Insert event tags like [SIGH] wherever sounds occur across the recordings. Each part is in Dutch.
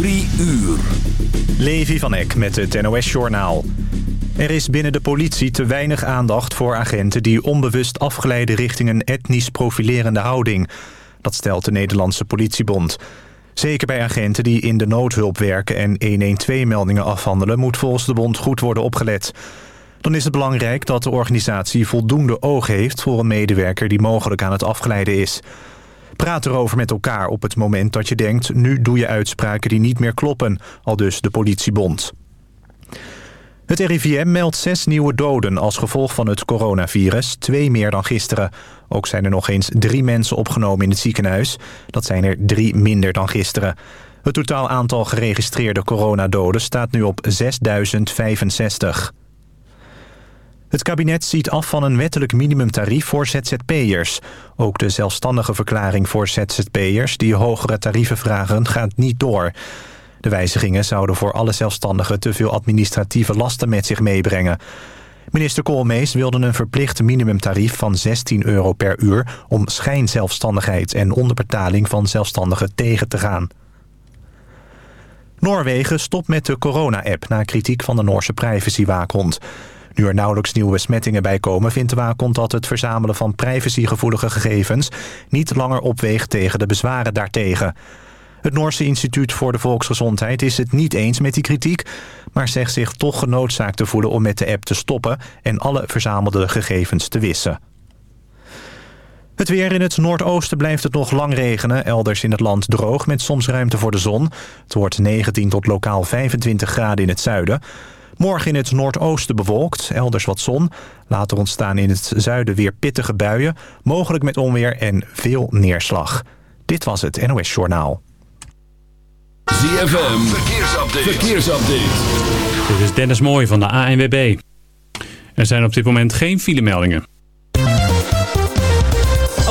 Drie uur. Levi van Eck met het NOS-journaal. Er is binnen de politie te weinig aandacht voor agenten... die onbewust afgeleiden richting een etnisch profilerende houding. Dat stelt de Nederlandse politiebond. Zeker bij agenten die in de noodhulp werken... en 112-meldingen afhandelen... moet volgens de bond goed worden opgelet. Dan is het belangrijk dat de organisatie voldoende oog heeft... voor een medewerker die mogelijk aan het afgeleiden is... Praat erover met elkaar op het moment dat je denkt... nu doe je uitspraken die niet meer kloppen, al dus de politiebond. Het RIVM meldt zes nieuwe doden als gevolg van het coronavirus. Twee meer dan gisteren. Ook zijn er nog eens drie mensen opgenomen in het ziekenhuis. Dat zijn er drie minder dan gisteren. Het totaal aantal geregistreerde coronadoden staat nu op 6065. Het kabinet ziet af van een wettelijk minimumtarief voor ZZP'ers. Ook de zelfstandige verklaring voor ZZP'ers die hogere tarieven vragen gaat niet door. De wijzigingen zouden voor alle zelfstandigen te veel administratieve lasten met zich meebrengen. Minister Koolmees wilde een verplicht minimumtarief van 16 euro per uur... om schijnzelfstandigheid en onderbetaling van zelfstandigen tegen te gaan. Noorwegen stopt met de corona-app na kritiek van de Noorse privacywaakhond. Nu er nauwelijks nieuwe besmettingen bij komen... vindt de dat het verzamelen van privacygevoelige gegevens... niet langer opweegt tegen de bezwaren daartegen. Het Noorse Instituut voor de Volksgezondheid is het niet eens met die kritiek... maar zegt zich toch genoodzaakt te voelen om met de app te stoppen... en alle verzamelde gegevens te wissen. Het weer in het noordoosten blijft het nog lang regenen. Elders in het land droog met soms ruimte voor de zon. Het wordt 19 tot lokaal 25 graden in het zuiden. Morgen in het noordoosten bewolkt, elders wat zon. Later ontstaan in het zuiden weer pittige buien. Mogelijk met onweer en veel neerslag. Dit was het NOS Journaal. ZFM, verkeersupdate. verkeersupdate. Dit is Dennis Mooij van de ANWB. Er zijn op dit moment geen filemeldingen.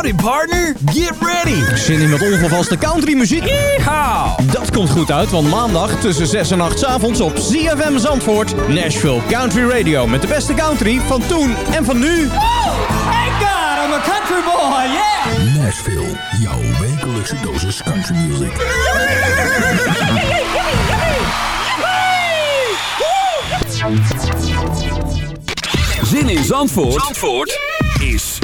Howdy partner, get ready! Zin in wat ongevaste countrymuziek? Yeehaw! Dat komt goed uit, want maandag tussen 6 en 8 s avonds op ZFM Zandvoort... Nashville Country Radio met de beste country van toen en van nu. Thank God, I'm a country boy, yeah! Nashville, jouw wekelijkse dosis country music. Zin in Zandvoort, Zandvoort is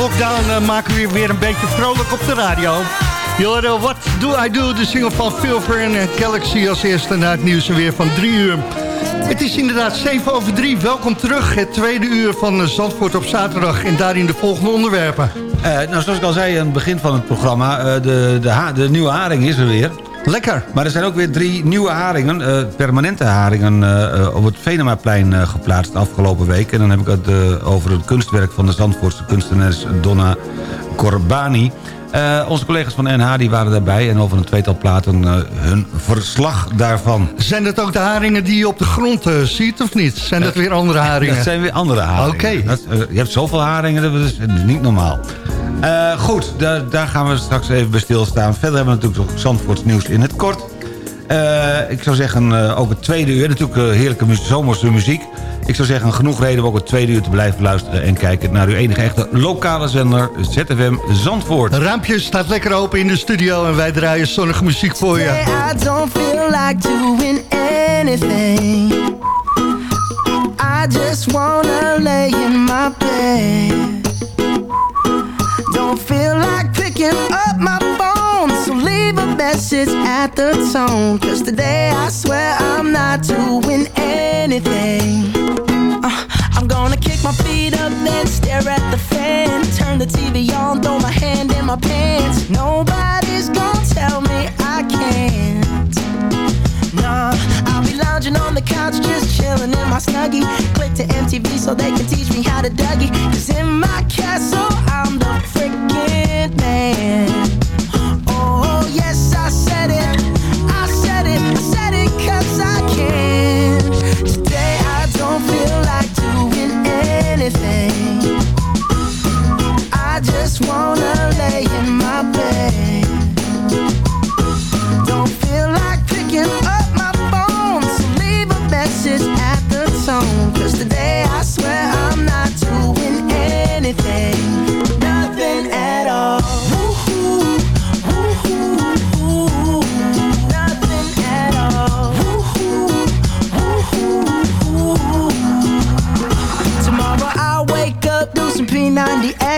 Corona-lockdown eh, maken we weer een beetje vrolijk op de radio. Jorden, What Do I Do, de single van Phil Fern en Galaxy als eerste na het nieuws weer van drie uur. Het is inderdaad 7 over 3. Welkom terug, het tweede uur van eh, Zandvoort op zaterdag en daarin de volgende onderwerpen. Eh, nou, zoals ik al zei aan het begin van het programma... eh, de, de, de nieuwe haring is er weer. Lekker. Maar er zijn ook weer drie nieuwe haringen, eh, permanente haringen... eh, eh, op het Venemaplein geplaatst afgelopen week. En dan heb ik het over het kunstwerk van de Zandvoortse kunstenares Donna Corbani. Onze collega's van NH die waren daarbij... en over een tweetal platen hun verslag daarvan. Zijn dat ook de haringen die je op de grond ziet of niet? Zijn dat weer andere [LAUGHS] haringen? Dat zijn weer andere haringen. Oké. Je hebt zoveel haringen, dat is niet normaal. Eh, goed, daar, daar gaan we straks even bij stilstaan. Verder hebben we natuurlijk nog Zandvoorts nieuws in het kort. Eh, ik zou zeggen, eh, ook het tweede uur. Natuurlijk heerlijke mu zomerse muziek. Ik zou zeggen, genoeg reden om ook het tweede uur te blijven luisteren... en kijken naar uw enige echte lokale zender ZFM Zandvoort. Het raampje staat lekker open in de studio en wij draaien zonnige muziek voor je. I don't feel like doing anything. I just wanna lay in my bed. Don't feel like picking up my phone, so leave a message at the tone. Cause today I swear I'm not doing anything. Uh, I'm gonna kick my feet up, then stare at the fan. Turn the TV on, throw my hand in my pants. Nobody's gonna tell me I can't. Nah, I'll be lounging on the couch, just chilling in my snuggie. Click to MTV so they can teach me how to Dougie. Cause in my castle, I'm the freaking man. Oh, yes, I said it. I said it. I said it cause I can. Today I don't feel like doing anything. I just wanna lay in my bed.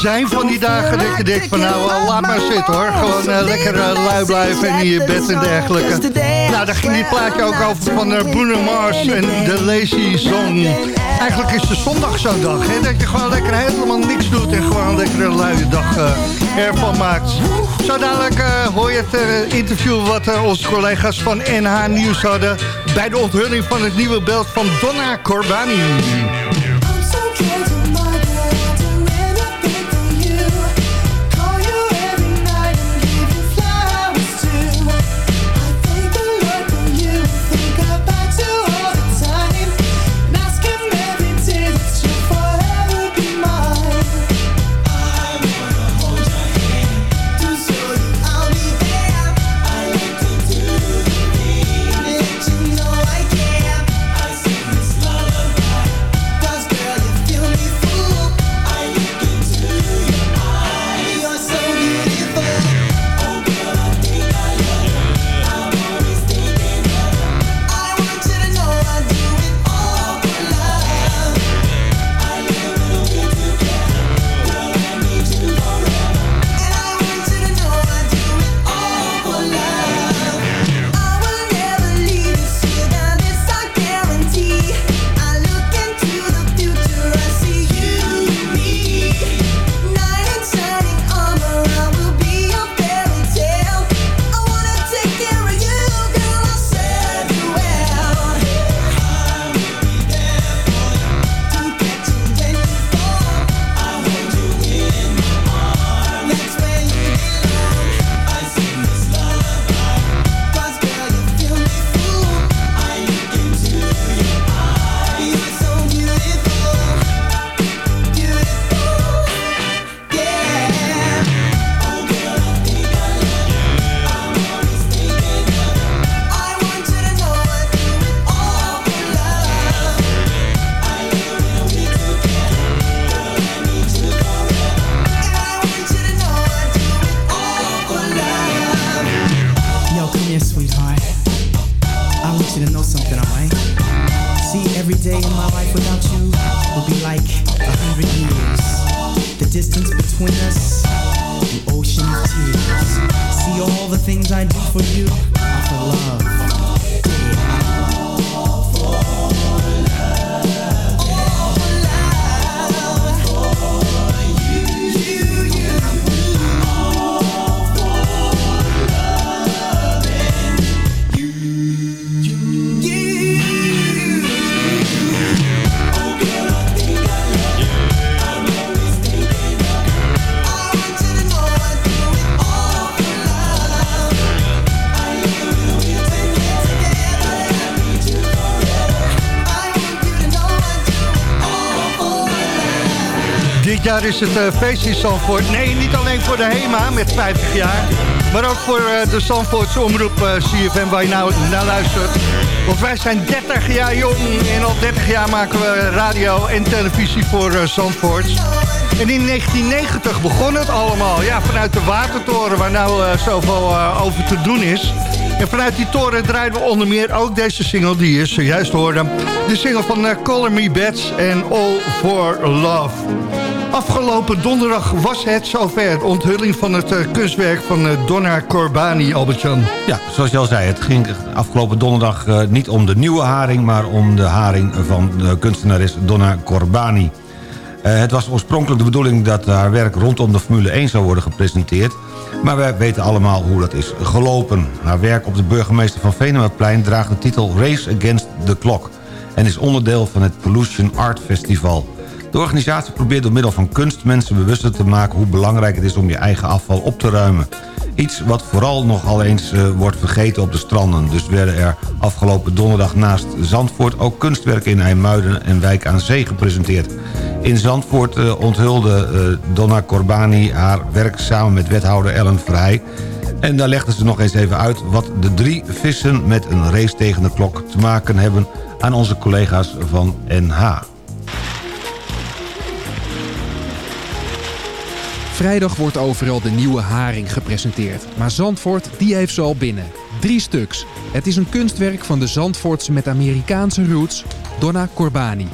zijn van die dagen dat je denkt van nou, laat maar zitten hoor. Gewoon eh, lekker eh, lui blijven en in je bed en dergelijke. Nou, daar ging dit plaatje ook over van uh, Bruno Mars en de Lazy Song. Eigenlijk is de zondag zo'n dag, hè, dat je gewoon lekker helemaal niks doet en gewoon lekker een luie dag ervan maakt. Zo dadelijk hoor je het interview wat onze collega's van NH Nieuws hadden bij de onthulling van het nieuwe beeld van Donna Corbani. For love. Jaar is het uh, feest Zandvoort. Nee, niet alleen voor de HEMA met 50 jaar. Maar ook voor uh, de Zandvoortse omroep uh, CFM waar je nou naar luistert. Want wij zijn 30 jaar jong en al 30 jaar maken we radio en televisie voor uh, Zandvoort. En in 1990 begon het allemaal. Ja, vanuit de Watertoren waar nou zoveel over te doen is. En vanuit die toren draaiden we onder meer ook deze single die je zojuist hoorde. De single van Color Me Bats en All For Love. Afgelopen donderdag was het zover. De onthulling van het uh, kunstwerk van uh, Donna Corbani, Albert-Jan. Ja, zoals je al zei, het ging afgelopen donderdag uh, niet om de nieuwe haring... maar om de haring van de kunstenares Donna Corbani. het was oorspronkelijk de bedoeling dat haar werk rondom de Formule 1 zou worden gepresenteerd... maar wij weten allemaal hoe dat is gelopen. Haar werk op de burgemeester van Venemaplein draagt de titel Race Against the Clock... en is onderdeel van het Pollution Art Festival... De organisatie probeert door middel van kunst mensen bewuster te maken... hoe belangrijk het is om je eigen afval op te ruimen. Iets wat vooral nogal eens uh, wordt vergeten op de stranden. Dus werden er afgelopen donderdag naast Zandvoort... ook kunstwerken in IJmuiden en Wijk aan Zee gepresenteerd. In Zandvoort uh, onthulde uh, Donna Corbani haar werk samen met wethouder Ellen Vrij... En daar legden ze nog eens even uit wat de drie vissen met een race tegen de klok te maken hebben aan onze collega's van NH. Vrijdag wordt overal de nieuwe haring gepresenteerd. Maar Zandvoort, die heeft ze al binnen. Drie stuks. Het is een kunstwerk van de Zandvoortse met Amerikaanse roots, Donna Corbani.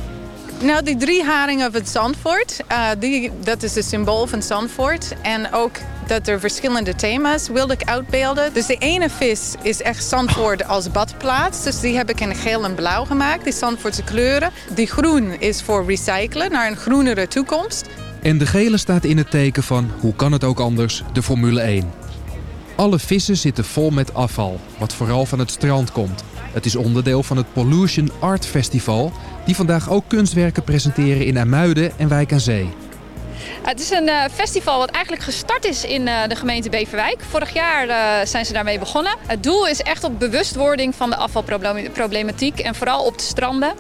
Nou, die drie haringen van Zandvoort, uh, die, dat is het symbool van Zandvoort. En ook dat er verschillende thema's wilde ik uitbeelden. Dus de ene vis is echt Zandvoort als badplaats. Dus die heb ik in geel en blauw gemaakt, die Zandvoortse kleuren. Die groen is voor recyclen, naar een groenere toekomst. En de gele staat in het teken van, hoe kan het ook anders, de Formule 1. Alle vissen zitten vol met afval, wat vooral van het strand komt. Het is onderdeel van het Pollution Art Festival... die vandaag ook kunstwerken presenteren in Amuiden en Wijk aan Zee. Het is een uh, festival wat eigenlijk gestart is in uh, de gemeente Beverwijk. Vorig jaar uh, zijn ze daarmee begonnen. Het doel is echt op bewustwording van de afvalproblematiek en vooral op de stranden.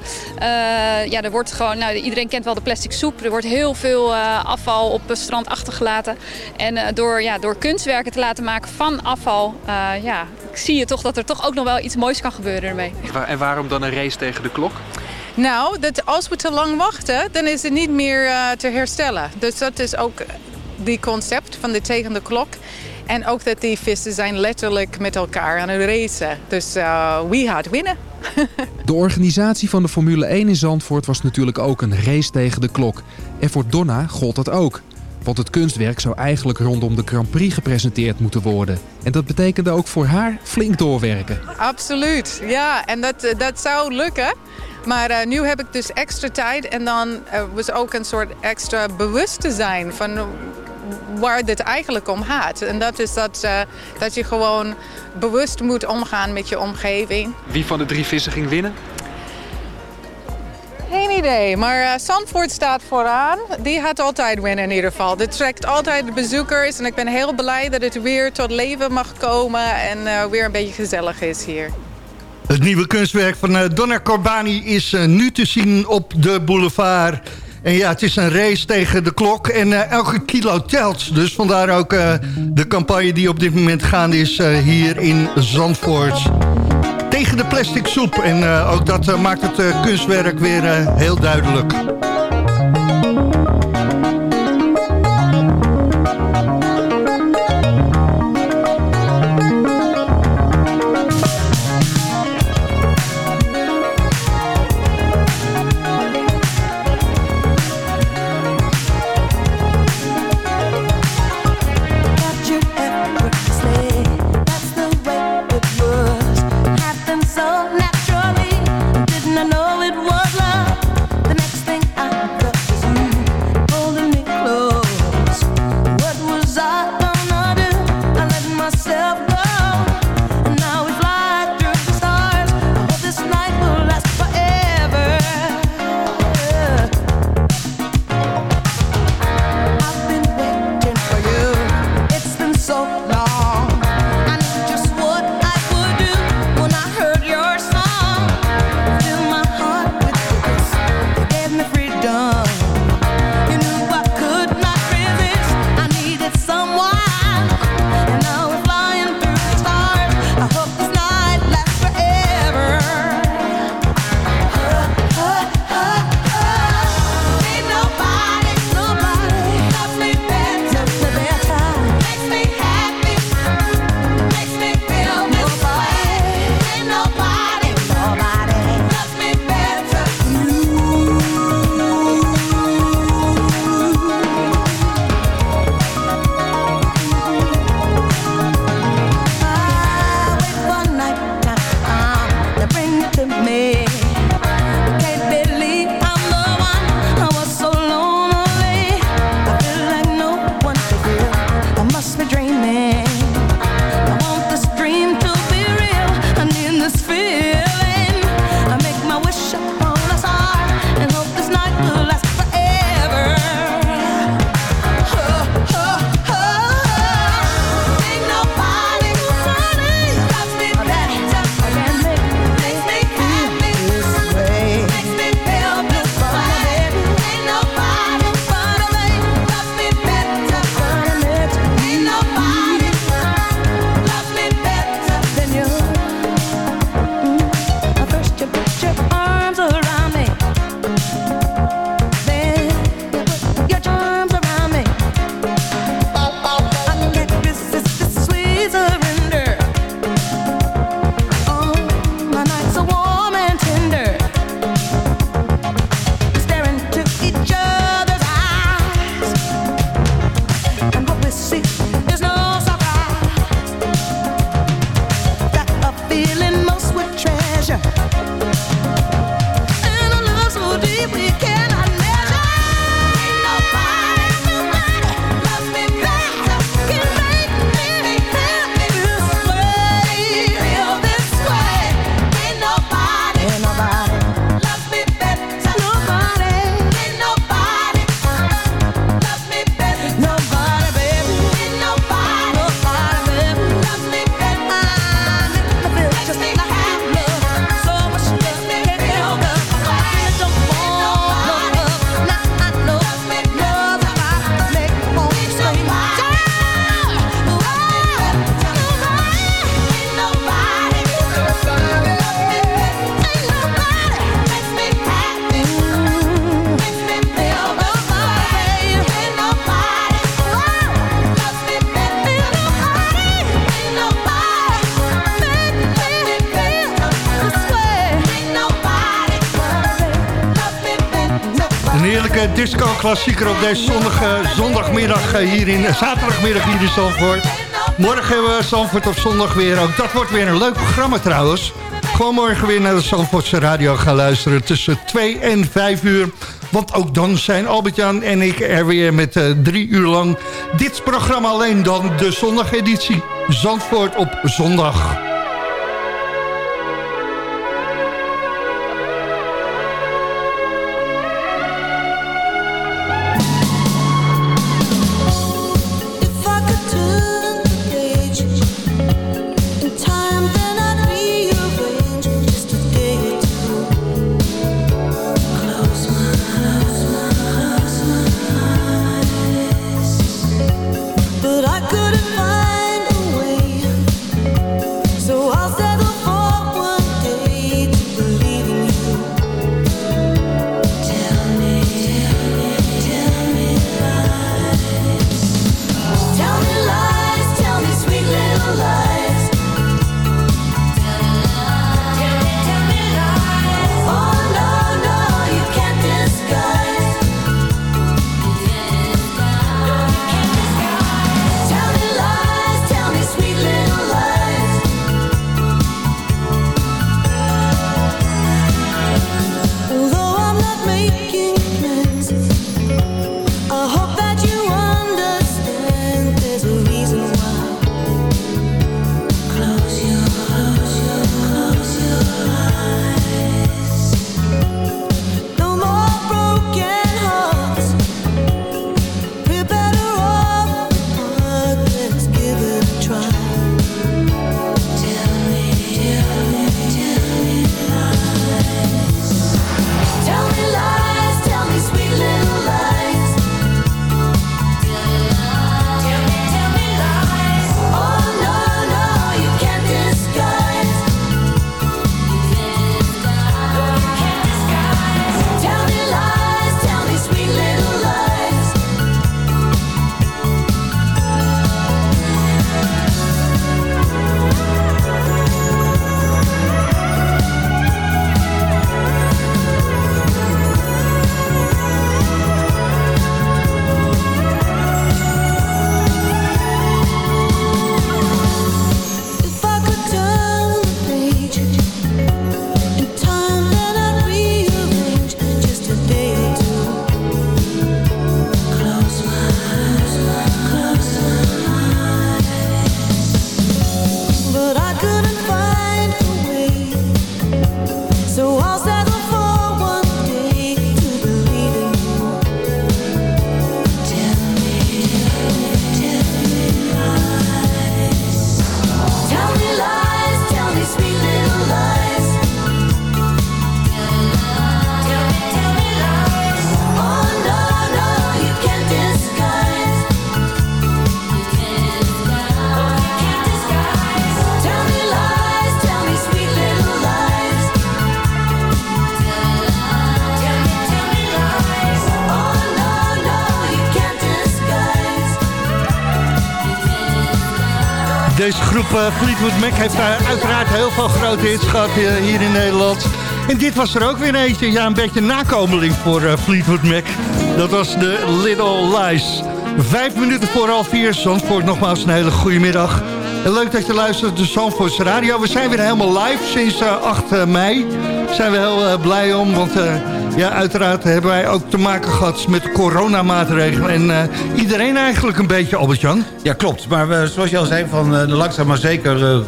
ja, er wordt gewoon, nou, iedereen kent wel de plastic soep. Er wordt heel veel afval op het strand achtergelaten. En door, ja, door kunstwerken te laten maken van afval, ja, zie je toch dat er toch ook nog wel iets moois kan gebeuren ermee. En waarom dan een race tegen de klok? Nou, dat als we te lang wachten, dan is het niet meer uh, te herstellen. Dus dat is ook die concept van de tegen de klok. En ook dat die vissen zijn letterlijk met elkaar aan het racen. Dus uh, wie gaat winnen? [LAUGHS] de organisatie van de Formule 1 in Zandvoort was natuurlijk ook een race tegen de klok. En voor Donna gold dat ook. Want het kunstwerk zou eigenlijk rondom de Grand Prix gepresenteerd moeten worden. En dat betekende ook voor haar flink doorwerken. Absoluut, ja. En dat, dat zou lukken. Maar uh, nu heb ik dus extra tijd en dan uh, was ook een soort extra bewust te zijn van waar dit eigenlijk om gaat. En dat is dat, uh, dat je gewoon bewust moet omgaan met je omgeving. Wie van de drie vissen ging winnen? Geen idee, maar uh, Zandvoort staat vooraan. Die gaat altijd winnen in ieder geval. Dit trekt altijd bezoekers en ik ben heel blij dat het weer tot leven mag komen en uh, weer een beetje gezellig is hier. Het nieuwe kunstwerk van uh, Corbani is nu te zien op de boulevard. En ja, het is een race tegen de klok en elke kilo telt. Dus vandaar ook de campagne die op dit moment gaande is hier in Zandvoort. Tegen de plastic soep. En ook dat maakt het kunstwerk weer heel duidelijk. Disco-klassieker op deze zondagmiddag eh, hier in, zaterdagmiddag hier in Zandvoort. Morgen hebben we Zandvoort op zondag weer. Ook dat wordt weer een leuk programma trouwens. Gewoon morgen weer naar de Zandvoortse radio gaan luisteren tussen 2 en 5 uur. Want ook dan zijn Albert-Jan en ik er weer met eh, drie uur lang dit programma alleen dan de zondageditie. Zandvoort op zondag. Fleetwood Mac heeft daar uiteraard heel veel grote hits gehad eh, hier in Nederland. En dit was er ook weer eentje. Ja, een beetje nakomeling voor eh, Fleetwood Mac. Dat was de Little Lies. Vijf minuten voor half vier. Zandvoort nogmaals een hele goede middag. Leuk dat je luistert naar de Zandvoortse Radio. We zijn weer helemaal live sinds eh, 8 mei. Daar zijn we heel eh, blij om, want... eh, ja, uiteraard hebben wij ook te maken gehad met coronamaatregelen. En eh, iedereen eigenlijk een beetje, Albert-Jan. Ja, klopt. Maar we, zoals je al zei, van, eh, langzaam maar zeker eh,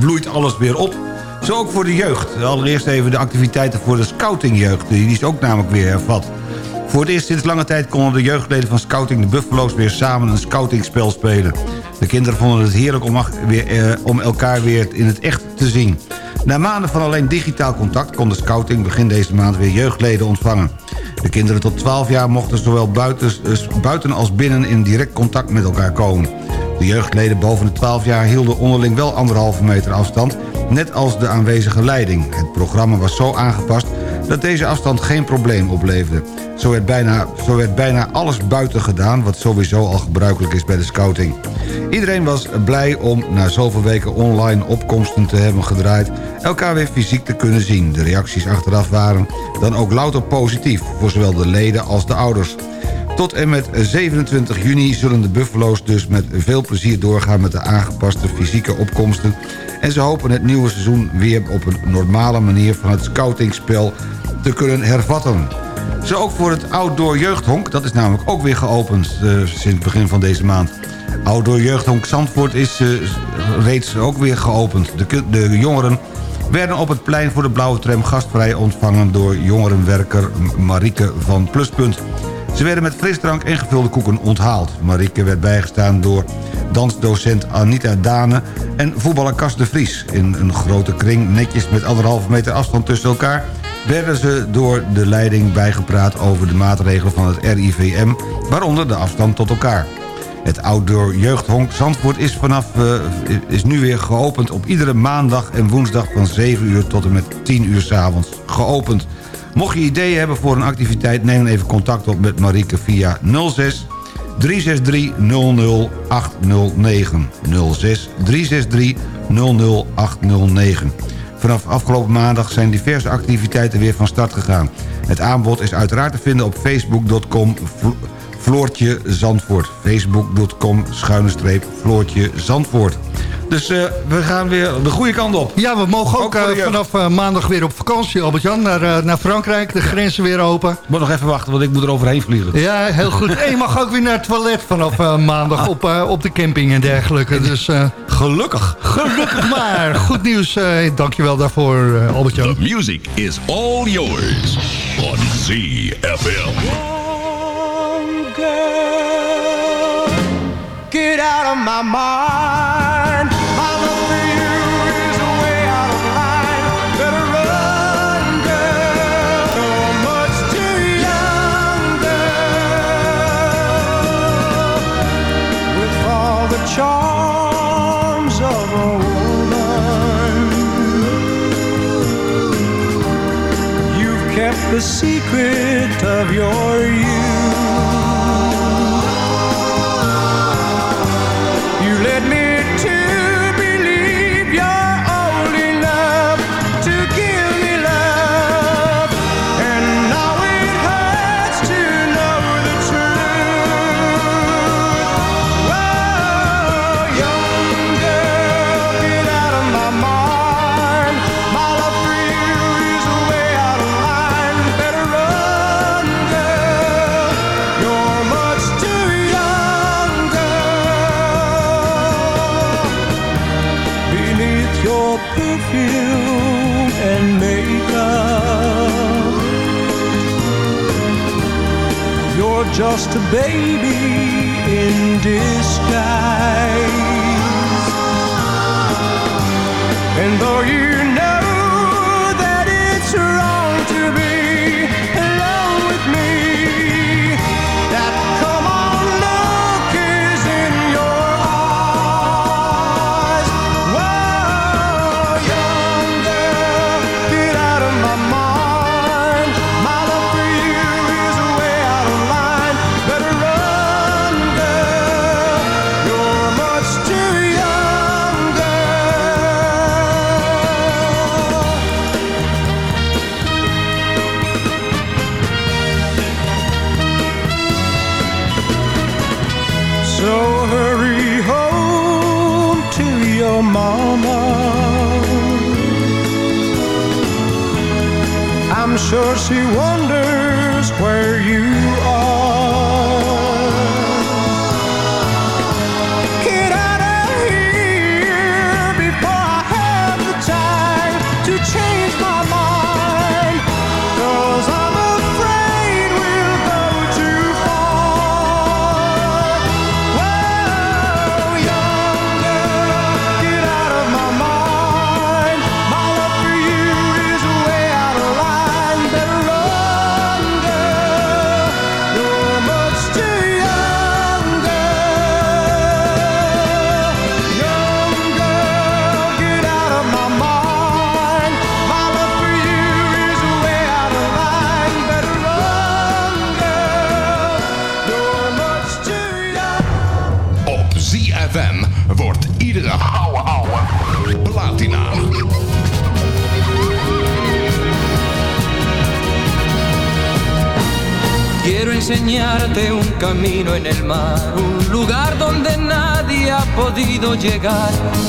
bloeit alles weer op. Zo ook voor de jeugd. Allereerst even de activiteiten voor de scoutingjeugd. Die is ook namelijk weer hervat. Voor het eerst sinds lange tijd konden de jeugdleden van Scouting de Buffalo's weer samen een scoutingspel spelen. De kinderen vonden het heerlijk om, weer, eh, om elkaar weer in het echt te zien. Na maanden van alleen digitaal contact kon de Scouting begin deze maand weer jeugdleden ontvangen. De kinderen tot 12 jaar mochten zowel buiten, als binnen in direct contact met elkaar komen. De jeugdleden boven de 12 jaar hielden onderling wel anderhalve meter afstand... net als de aanwezige leiding. Het programma was zo aangepast dat deze afstand geen probleem opleverde. Zo werd, bijna, zo werd bijna alles buiten gedaan... wat sowieso al gebruikelijk is bij de scouting. Iedereen was blij om na zoveel weken online opkomsten te hebben gedraaid... elkaar weer fysiek te kunnen zien. De reacties achteraf waren dan ook louter positief... voor zowel de leden als de ouders. Tot en met 27 juni zullen de Buffalo's dus met veel plezier doorgaan... met de aangepaste fysieke opkomsten... en ze hopen het nieuwe seizoen weer op een normale manier... van het scoutingspel te kunnen hervatten. Zo ook voor het Outdoor Jeugdhonk, dat is namelijk ook weer geopend uh, sinds begin van deze maand. Outdoor Jeugdhonk Zandvoort is uh, reeds ook weer geopend. De, de jongeren werden op het plein voor de blauwe tram gastvrij ontvangen... door jongerenwerker Marieke van Pluspunt. Ze werden met frisdrank en gevulde koeken onthaald. Marieke werd bijgestaan door dansdocent Anita Dane en voetballer Cas de Vries. In een grote kring, netjes met anderhalve meter afstand tussen elkaar... werden ze door de leiding bijgepraat over de maatregelen van het RIVM... waaronder de afstand tot elkaar. Het outdoor jeugdhonk Zandvoort is, vanaf, uh, is nu weer geopend op iedere maandag en woensdag van 7 uur tot en met 10 uur s'avonds geopend. Mocht je ideeën hebben voor een activiteit... neem dan even contact op met Marieke via 06 363 00809. 06 363 00809. Vanaf afgelopen maandag zijn diverse activiteiten weer van start gegaan. Het aanbod is uiteraard te vinden op facebook.com Floortje Zandvoort. Facebook.com schuine streep Floortje Zandvoort. Dus uh, we gaan weer de goede kant op. Ja, we mogen ook, ook uh, vanaf uh, maandag weer op vakantie, Albert-Jan. Naar, naar Frankrijk, de grenzen weer open. Ik moet nog even wachten, want ik moet er overheen vliegen. Ja, heel goed. en je mag ook weer naar het toilet vanaf maandag op, op de camping en dergelijke. Dus, gelukkig. Gelukkig maar. Goed nieuws. dankjewel daarvoor, Albert-Jan. The music is all yours on ZFM. Get out of my mind. The secret of your just a baby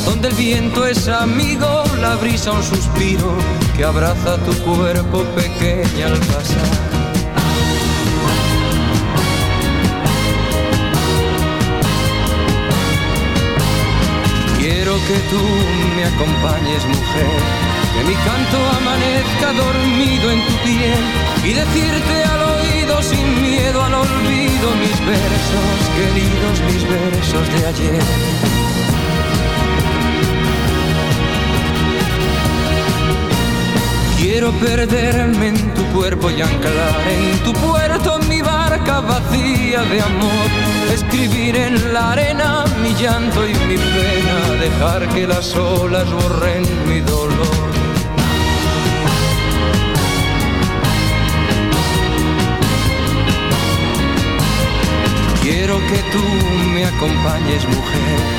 donde el viento es amigo, la brisa un suspiro que abraza tu cuerpo pequeña al pasar. Quiero que tú me acompañes, mujer, que mi canto amanezca dormido en tu piel y decirte al oído sin miedo al olvido mis versos, queridos mis versos de ayer. Quiero perderme en tu cuerpo y anclar en tu puerto mi barca vacía de amor. Escribir en la arena mi llanto y mi pena, dejar que las olas borren mi dolor. Quiero que tú me acompañes, mujer,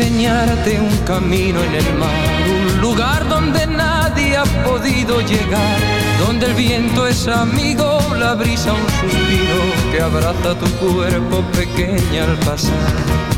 Enseñarte un camino en el mar, un lugar donde nadie ha podido llegar, donde el viento es amigo, la brisa un suspiro que abraza tu cuerpo pequeña al pasar.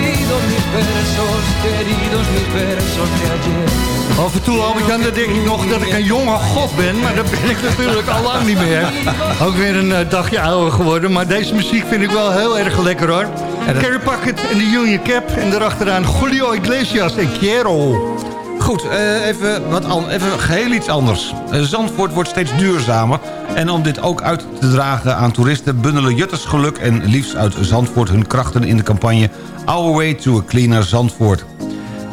mis versos, queridos mis versos de ayer. Af en toe, Albert-Jan, dan denk ik nog dat ik een jonge god ben. Maar dat ben ik natuurlijk al lang niet meer. Ook weer een eh, dagje ouder geworden. Maar deze muziek vind ik wel heel erg lekker hoor. Carrie Packet en de Union Cap. En daarachteraan Julio Iglesias en Quiero. Goed, eh, even, wat even geheel iets anders. Eh, Zandvoort wordt steeds duurzamer. En om dit ook uit te dragen aan toeristen... bundelen Jutters Geluk en Liefs uit Zandvoort hun krachten in de campagne... Our Way to a Cleaner Zandvoort.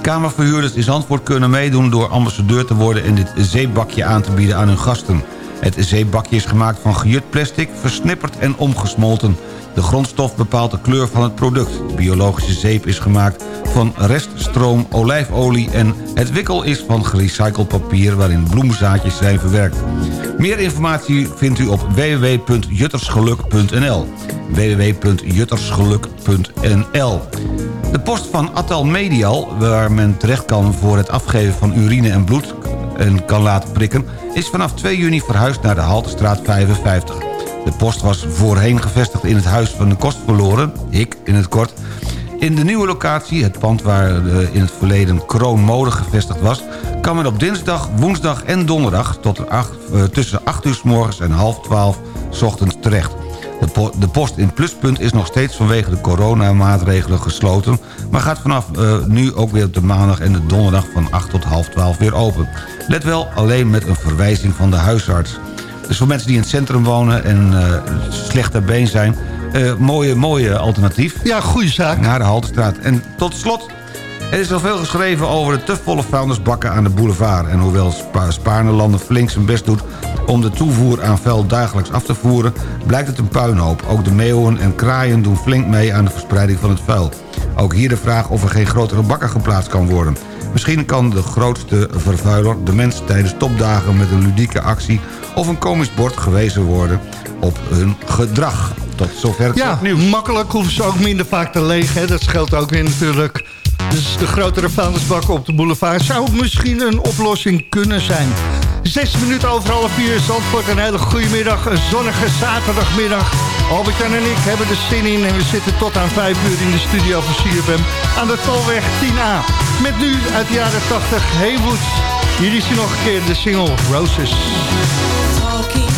Kamerverhuurders in Zandvoort kunnen meedoen door ambassadeur te worden... en dit zeebakje aan te bieden aan hun gasten. Het zeebakje is gemaakt van gejut plastic, versnipperd en omgesmolten. De grondstof bepaalt de kleur van het product. Biologische zeep is gemaakt van reststroom olijfolie... en het wikkel is van gerecycled papier waarin bloemzaadjes zijn verwerkt. Meer informatie vindt u op www.juttersgeluk.nl www.juttersgeluk.nl De post van Atal Medial, waar men terecht kan voor het afgeven van urine en bloed... en kan laten prikken, is vanaf 2 juni verhuisd naar de Haltestraat 55. De post was voorheen gevestigd in het Huis van de Kost verloren, ik in het kort... In de nieuwe locatie, het pand waar eh, in het verleden Kroon Mode gevestigd was... kan men op dinsdag, woensdag en donderdag tot eh, tussen 8 uur s morgens en half 12 s ochtends terecht. De, po de post in Pluspunt is nog steeds vanwege de coronamaatregelen gesloten... maar gaat vanaf uh, nu ook weer op de maandag en de donderdag van 8 tot half 12 weer open. Let wel, alleen met een verwijzing van de huisarts. Dus voor mensen die in het centrum wonen en uh, slecht ter been zijn... Uh, mooie, mooie alternatief. Ja, goede zaak. Naar de Haltestraat. En tot slot, er is al veel geschreven over de te volle vuilnisbakken aan de boulevard. En hoewel Spa Spaarnelanden flink zijn best doet om de toevoer aan vuil dagelijks af te voeren... blijkt het een puinhoop. Ook de meeuwen en kraaien doen flink mee aan de verspreiding van het vuil. Ook hier de vraag of er geen grotere bakken geplaatst kan worden. Misschien kan de grootste vervuiler de mens tijdens topdagen met een ludieke actie... of een komisch bord gewezen worden op hun gedrag. Tot zover Ja, nieuws. makkelijk hoeven ze ook minder vaak te legen. Hè. Dat scheelt ook weer natuurlijk. Dus de grotere vuilnisbakken op de boulevard zou misschien een oplossing kunnen zijn. Zes minuten over half vier, Zandvoort, een hele goede middag. Een zonnige zaterdagmiddag. Albert-Jan en ik hebben de zin in en we zitten tot aan 5 uur in de studio van CFM aan de Tolweg 10A. Met nu uit de jaren 80 Haywood. Hier is hij nog een keer de single Roses. Talking,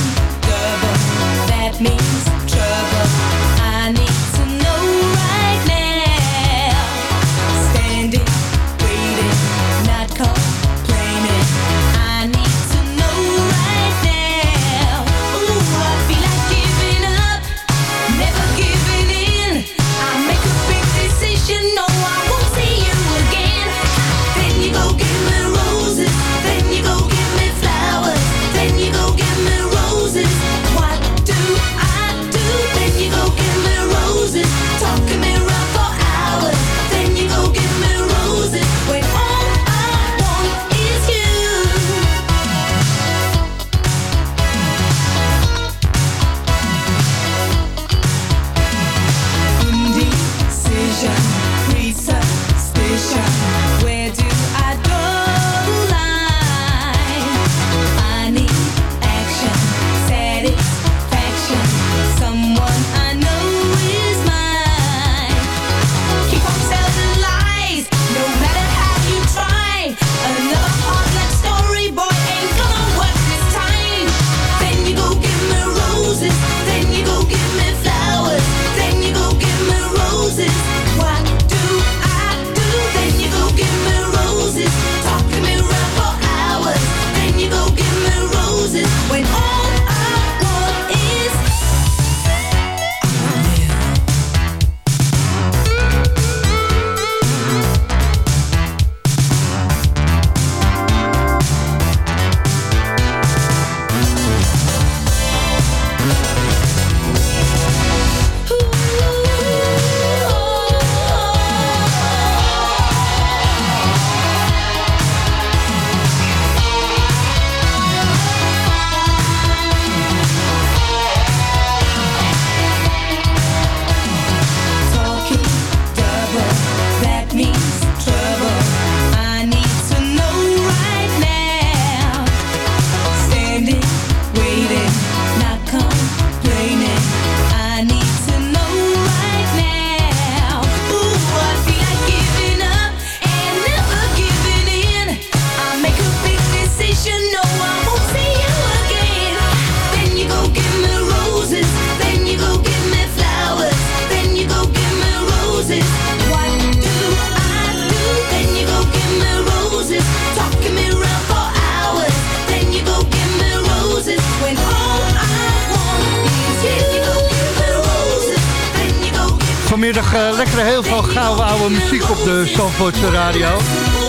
nog eh, lekker heel veel gouden oude muziek op de Zandvoortse radio.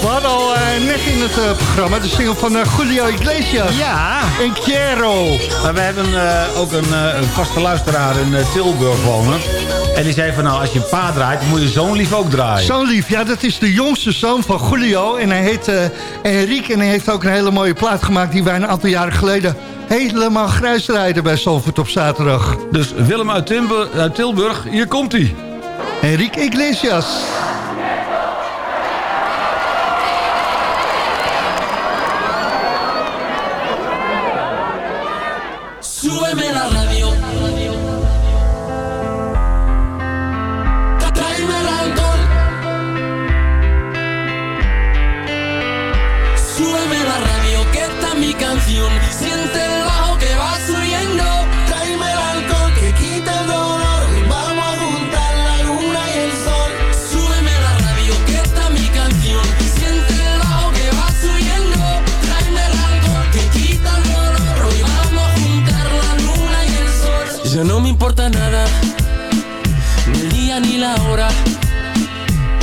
We hadden al eh, net in het eh, programma de single van Julio Iglesias. Ja. En Maar we hebben ook een, vaste luisteraar in Tilburg wonen. En die zei van nou, als je pa draait, moet je zo'n lief ook draaien. Zo'n lief, ja, dat is de jongste zoon van Julio. En hij heet Enrique en hij heeft ook een hele mooie plaat gemaakt... die wij een aantal jaren geleden helemaal grijs rijden bij Zalvoort op zaterdag. Dus Willem uit, uit Tilburg, hier komt hij. Enrique Iglesias. la.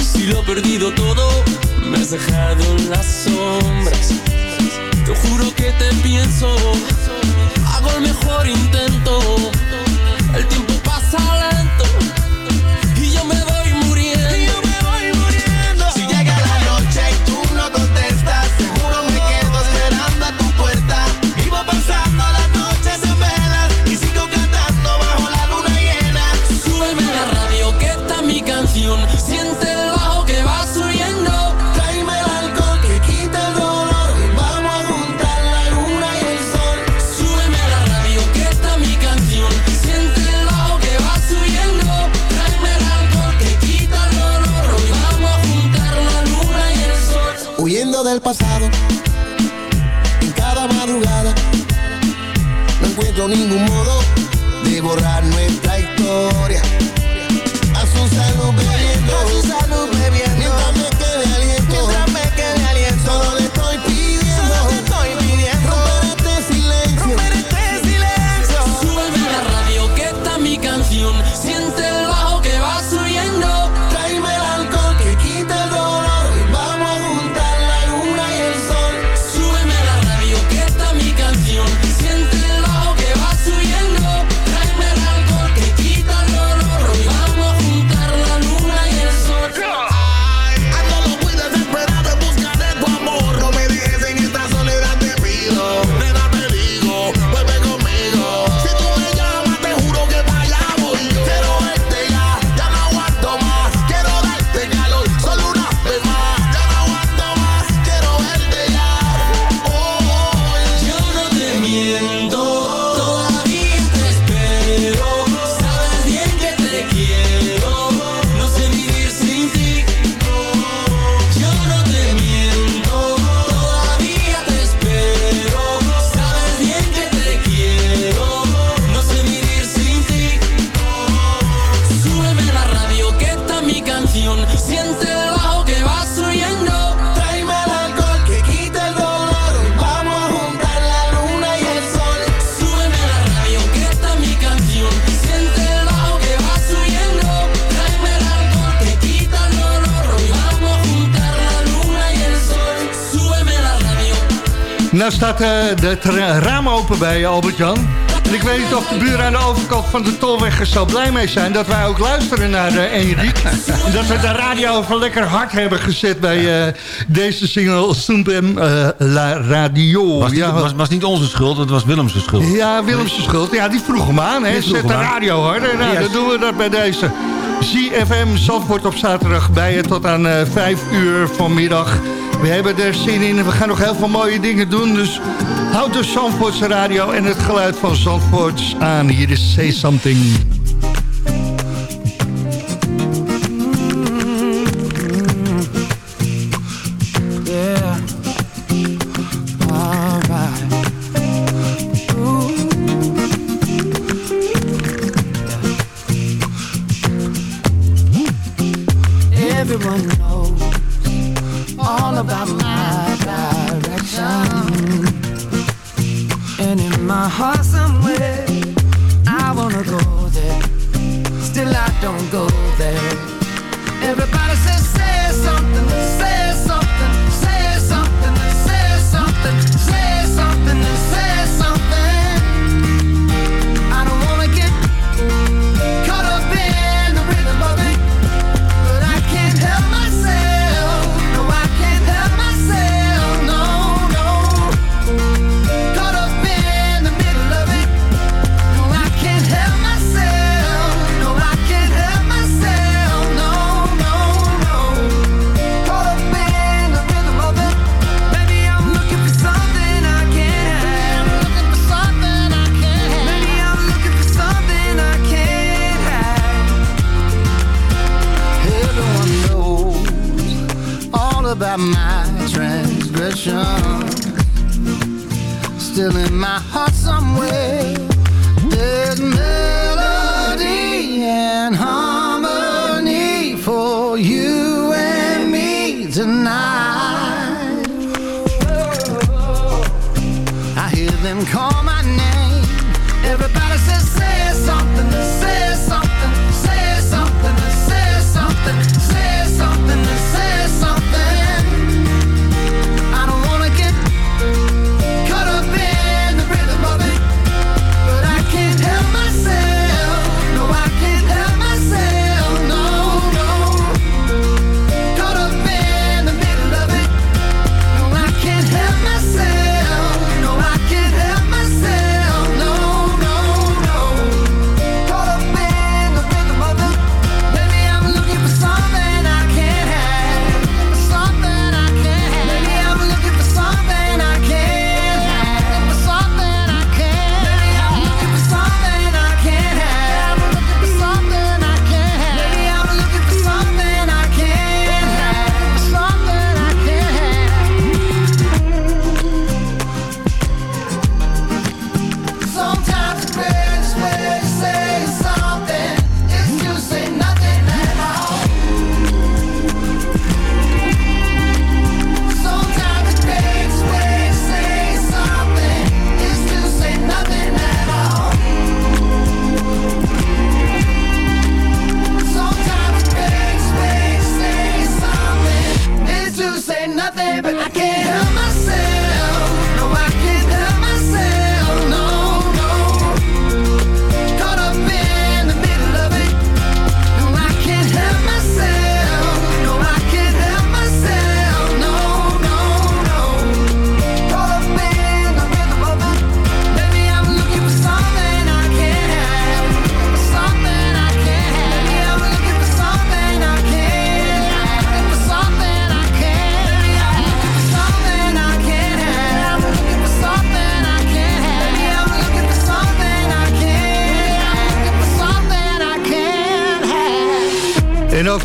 Si lo he perdido todo, me has dejado en las sombras. Te juro que te pienso, hago el mejor intento pasado. En cada madrugada No encuentro ningún modo Daar staat eh, het raam open bij Albert-Jan. En ik weet niet of de buren aan de overkant van de tolweg er zo blij mee zijn... dat wij ook luisteren naar eh, uh, Enrique. [LAUGHS] dat we de radio even lekker hard hebben gezet bij eh, deze single... Sumbem uh, La Radio. Was, was, niet onze schuld, het was Willems' schuld. Ja, Willems' schuld. Ja, die vroeg hem aan. Hè. Zet de radio harder. Nou, yes. dan doen we dat bij deze. ZFM Zandvoort op zaterdag bij je tot aan uh, 5 uur vanmiddag... We hebben er zin in en we gaan nog heel veel mooie dingen doen. Dus houd de Zandvoorts radio en het geluid van Zandvoorts aan. Hier is Say Something.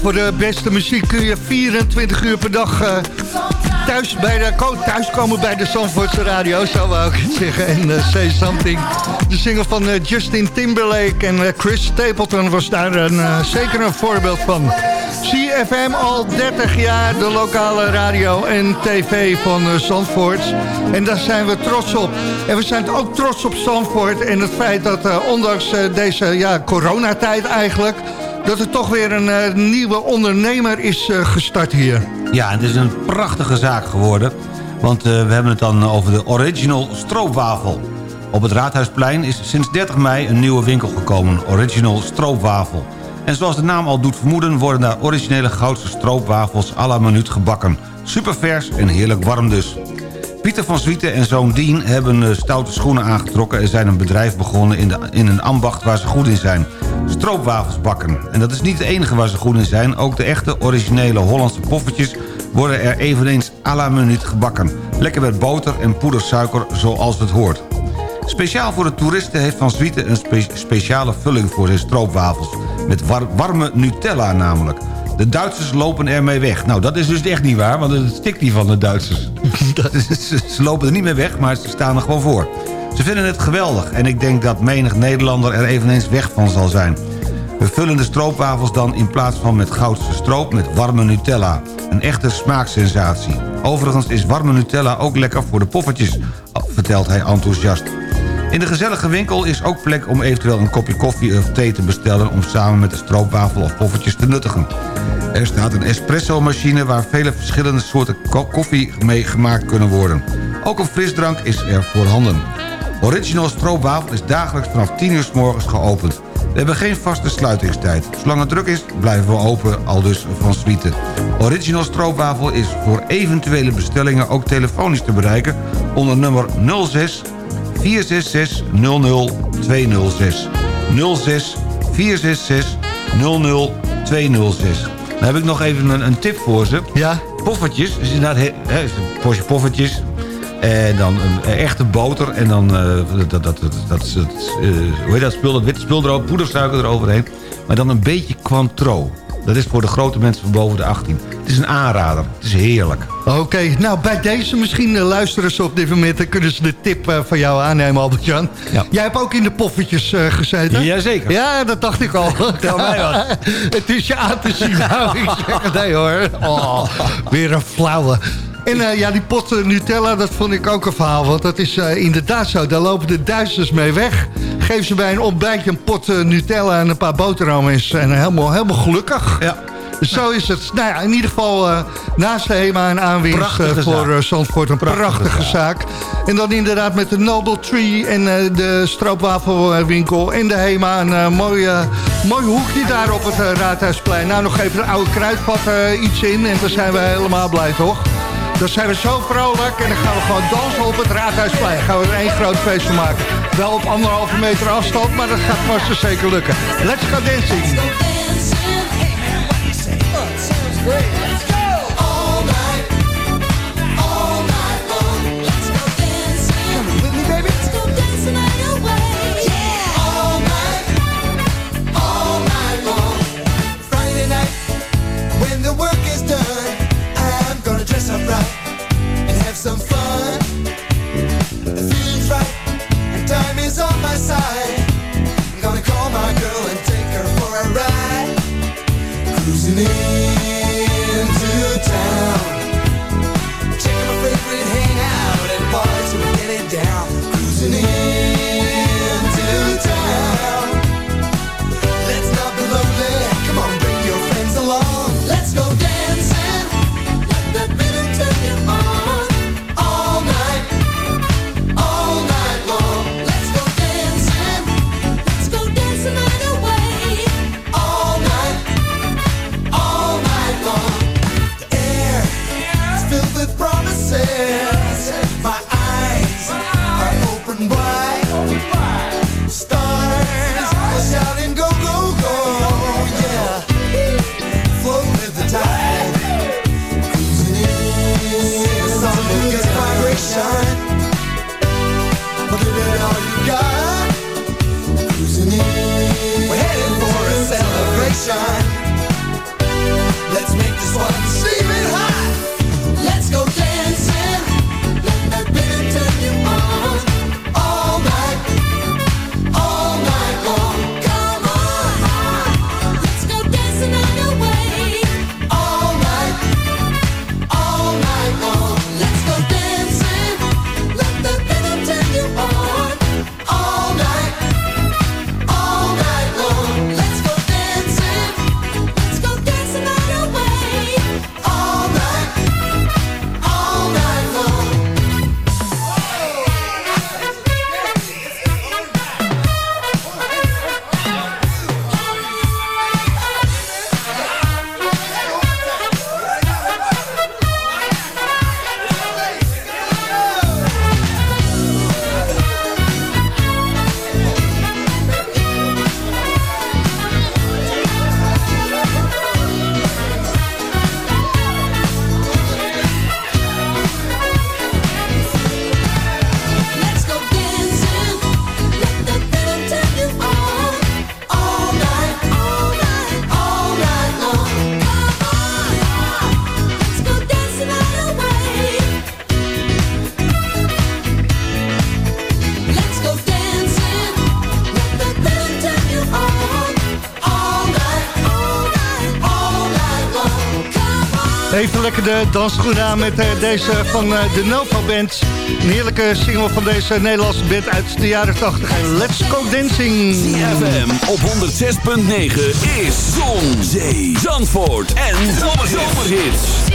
Voor de beste muziek kun je 24 uur per dag eh, thuis, bij de, ko- thuiskomen bij de Zandvoortse radio, ook [LAUGHS] zeggen. En eh, Say Something. De single van eh, Justin Timberlake en Chris Stapleton was daar een, zeker een voorbeeld van. CFM al 30 jaar, de lokale radio en tv van Zandvoort. En daar zijn we trots op. En we zijn ook trots op Zandvoort en het feit dat ondanks deze ja, coronatijd eigenlijk... dat er toch weer een eh, nieuwe ondernemer is eh, gestart hier. Ja, het is een prachtige zaak geworden. Want eh, we hebben het dan over de Original Stroopwafel. Op het Raadhuisplein is sinds 30 mei een nieuwe winkel gekomen. Original Stroopwafel. En zoals de naam al doet vermoeden... worden daar originele goudse stroopwafels à la minuut gebakken. Supervers en heerlijk warm dus. Pieter van Zwieten en zoon Dien hebben eh, stoute schoenen aangetrokken... en zijn een bedrijf begonnen in, de, in een ambacht waar ze goed in zijn. Stroopwafels bakken. En dat is niet het enige waar ze goed in zijn. Ook de echte originele Hollandse poffertjes worden er eveneens à la minuut gebakken. Lekker met boter en poedersuiker zoals het hoort. Speciaal voor de toeristen heeft Van Zwieten een spe- speciale vulling voor zijn stroopwafels. Met war- warme Nutella namelijk. De Duitsers lopen ermee weg. Nou, dat is dus echt niet waar, want het stikt niet van de Duitsers. [LAUGHS] Ze, lopen er niet mee weg, maar ze staan er gewoon voor. Ze vinden het geweldig en ik denk dat menig Nederlander er eveneens weg van zal zijn. We vullen de stroopwafels dan in plaats van met goudse stroop met warme Nutella. Een echte smaaksensatie. Overigens is warme Nutella ook lekker voor de poffertjes, vertelt hij enthousiast. In de gezellige winkel is ook plek om eventueel een kopje koffie of thee te bestellen... om samen met de stroopwafel of poffertjes te nuttigen. Er staat een espresso-machine waar vele verschillende soorten ko- koffie mee gemaakt kunnen worden. Ook een frisdrank is er voorhanden. Original stroopwafel is dagelijks vanaf 10 uur s morgens geopend. We hebben geen vaste sluitingstijd. Zolang het druk is, blijven we open, al dus van Swieten. Original stroopwafel is voor eventuele bestellingen ook telefonisch te bereiken... onder nummer 06 466 00206. 06 466 00206. Dan heb ik nog even een, een tip voor ze. Ja? Poffertjes, dus inderdaad, he- is een portie poffertjes. En dan een, echte boter. En dan, eh, dat, dat, dat, dat, is het, eh, hoe heet dat spul, dat witte spul erover, poedersuiker eroverheen. Maar dan een beetje Cointreau. Dat is voor de grote mensen van boven de 18. Het is een aanrader. Het is heerlijk. Oké, nou bij deze misschien eh, luisteren ze op dit moment... en kunnen ze de tip eh, van jou aannemen, Albert-Jan. Jij hebt ook in de poffertjes eh, gezeten? Jazeker. Ja, dat dacht ik al. [LAUGHS] Tel mij wat. [LAUGHS] Het is je aan te zien. Nou, ik zeg, nee hoor. Oh, weer een flauwe. En eh, ja, die pot eh, Nutella, dat vond ik ook een verhaal. Want dat is eh, inderdaad zo. Daar lopen de Duitsers mee weg. Geef ze bij een ontbijtje een pot Nutella en een paar boterhammen. En helemaal, helemaal gelukkig. Ja. Dus zo is het. Nou ja, in ieder geval naast de HEMA en aanwinst Prachtige voor eh, Zandvoort een prachtige, zaak. En dan inderdaad met de Noble Tree en de stroopwafelwinkel en de HEMA. Een mooi, mooi hoekje daar op het Raadhuisplein. Nou, nog even een oude kruidvat iets in en dan zijn we helemaal blij, toch? Dan zijn we zo vrolijk en dan gaan we gewoon dansen op het Raadhuisplein. Gaan we er één groot feest van maken. Wel op anderhalve meter afstand, maar dat gaat vast zeker lukken. Let's go dancing! Even lekker de dansschoenen aan met eh, deze van eh, de Nova Band. Een heerlijke single van deze Nederlandse band uit de jaren 80. En let's go dancing. CFM op 106.9 is Zon, Zee, Zandvoort en Zomerhits.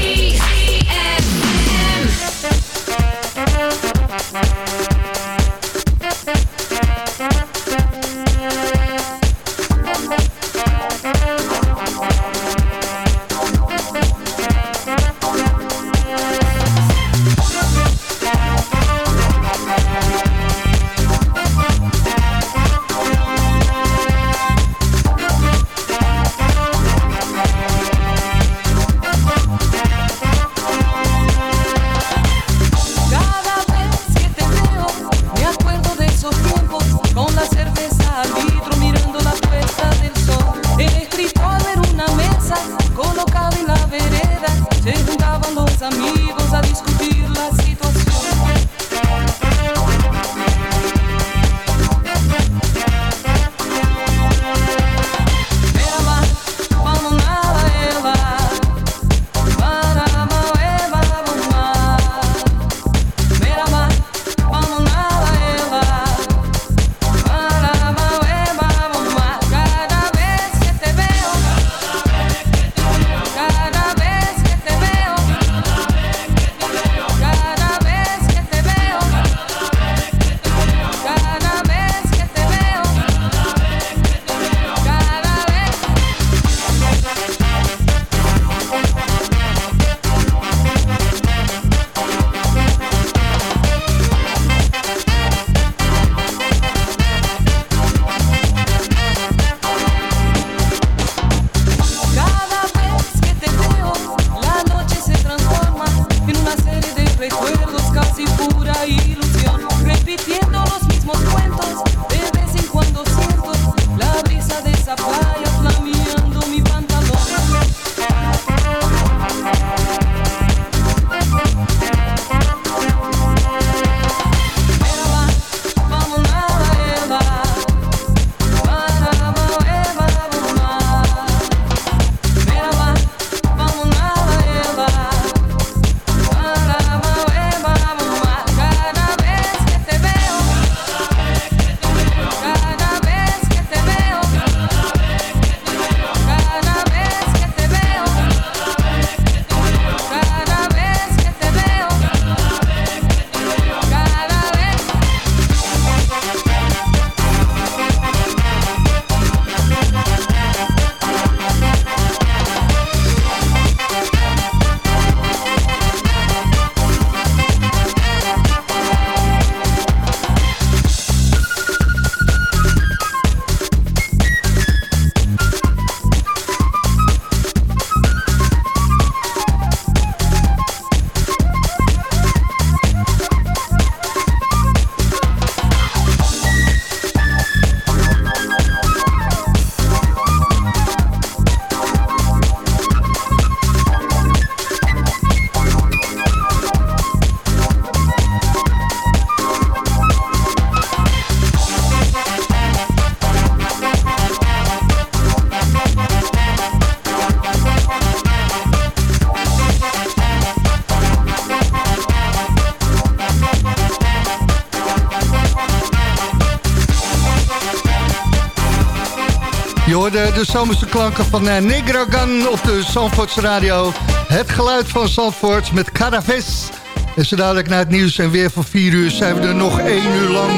Hoorde de zomerse klanken van eh, Negro Gun op de Zandvoorts Radio. Het geluid van Zandvoort met Caraves. En zo dadelijk na het nieuws en weer van 4 uur zijn we er nog 1 uur lang.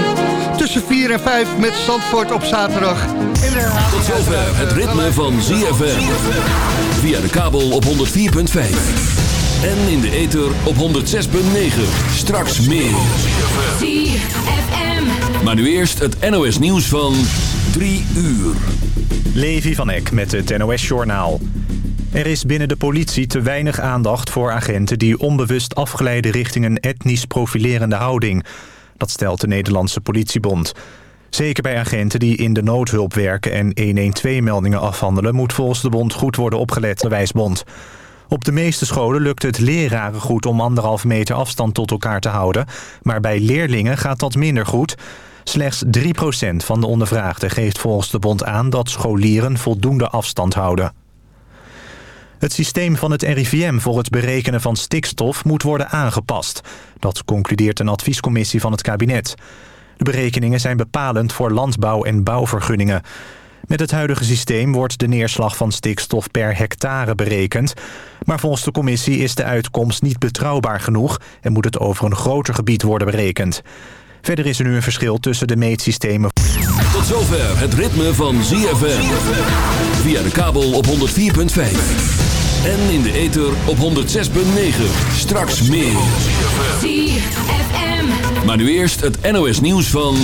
Tussen 4 en 5 met Zandvoort op zaterdag. Tot zover het ritme van ZFM. Via de kabel op 104.5. En in de ether op 106.9. Straks meer. Maar nu eerst het NOS nieuws van 3 uur. Levi van Eck met het NOS-journaal. Er is binnen de politie te weinig aandacht voor agenten... die onbewust afgeleiden richting een etnisch profilerende houding. Dat stelt de Nederlandse politiebond. Zeker bij agenten die in de noodhulp werken en 112-meldingen afhandelen... moet volgens de bond goed worden opgelet, de wijsbond. Op de meeste scholen lukt het leraren goed om anderhalve meter afstand tot elkaar te houden. Maar bij leerlingen gaat dat minder goed. Slechts 3% van de ondervraagden geeft volgens de bond aan dat scholieren voldoende afstand houden. Het systeem van het RIVM voor het berekenen van stikstof moet worden aangepast. Dat concludeert een adviescommissie van het kabinet. De berekeningen zijn bepalend voor landbouw- en bouwvergunningen. Met het huidige systeem wordt de neerslag van stikstof per hectare berekend. Maar volgens de commissie is de uitkomst niet betrouwbaar genoeg... en moet het over een groter gebied worden berekend. Verder is er nu een verschil tussen de meetsystemen. Tot zover het ritme van ZFM. Via de kabel op 104.5. En in de ether op 106.9. Straks meer. Maar nu eerst het NOS nieuws van...